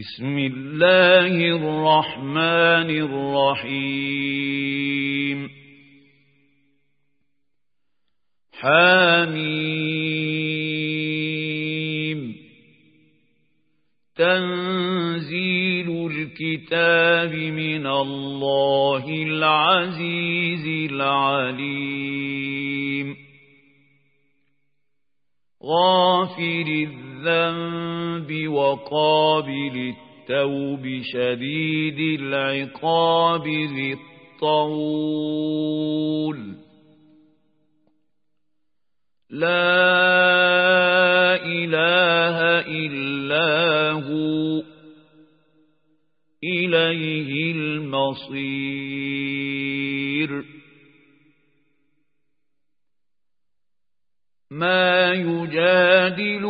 بسم الله الرحمن الرحيم. حميم. تنزيل الكتاب من الله العزيز العليم. غافر الذنب وقابل التوب شديد العقاب ذي الطول. لا إله إلا هو إليه المصير. ما يجادل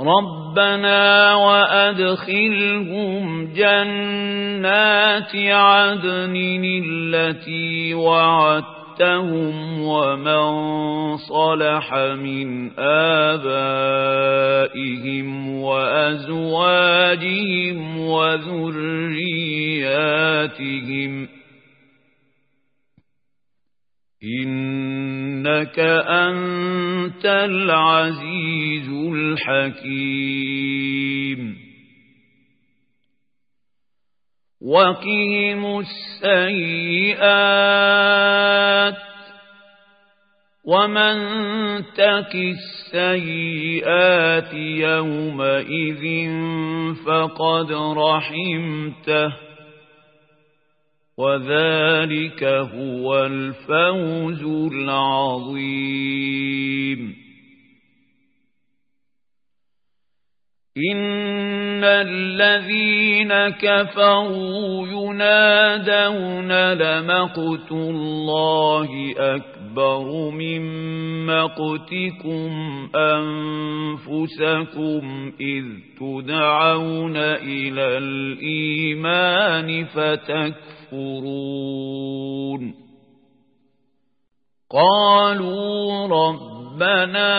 ربنا وأدخلهم جنات عدن التي وعدتهم ومن صلح من آبائهم وأزواجهم وذرياتهم إنك أنت العزيز الحكيم. وقهم السيئات ومن تك السيئات يومئذ فقد رحمته. وذلك هو الفوز العظيم. إن الذين كفروا ينادون لمقت الله أكبر. من مقتكم أنفسكم إذ تدعون إلى الإيمان فتكفرون. قالوا ربنا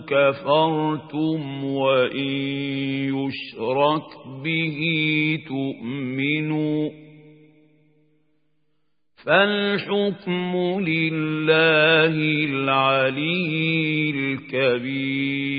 كفرتم وإن يشرك به تؤمنوا فالحكم لله العلي الكبير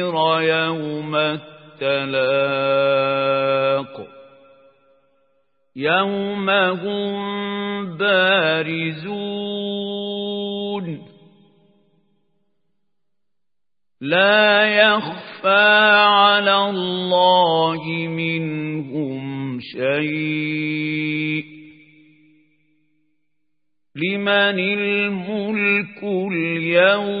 لينذر يوم التلاق. يوم هم بارزون. لا يخفى على الله منهم شيء. لمن الملك اليوم؟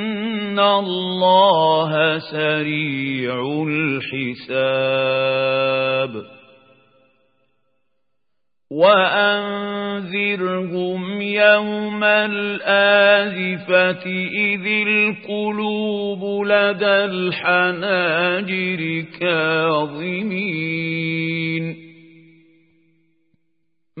الله سريع الحساب وأنذرهم يوم الآذفة إذ القلوب لدى الحناجر كاظمين